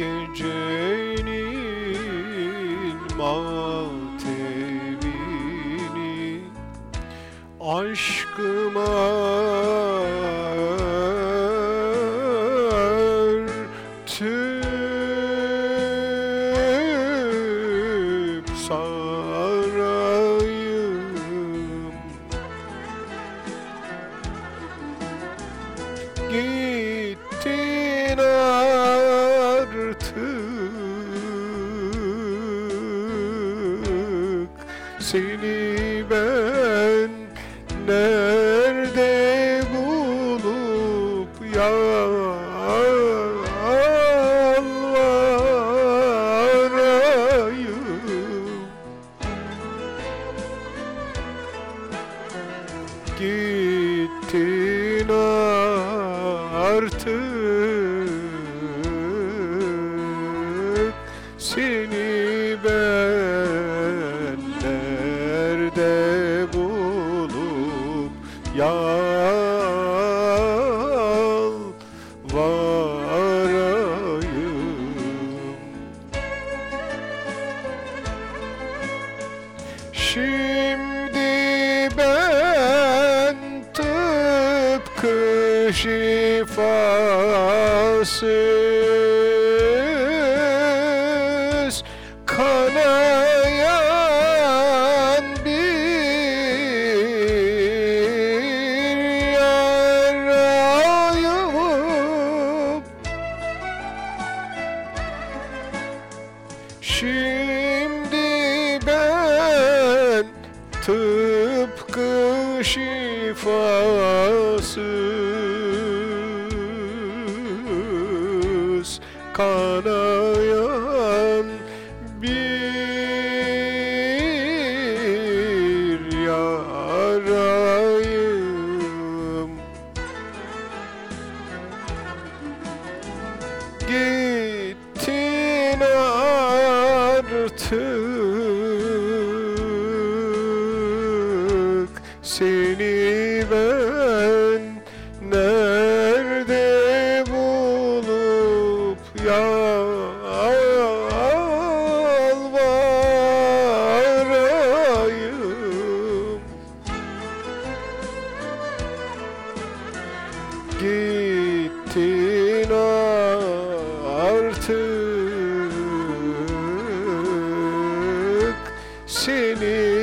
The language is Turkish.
gecenin matemini Aşkıma örtüp sarayım. Gittin Seni ben nerede bulup yalvarayım? Gittin artık. Seni ben yalvarayım. Şimdi ben tıpkı şifasız tıpkı şifasız kanayan bir yarayım. Gittin artık Seni ben nerede bulup yalvarayım? Gittin artık seni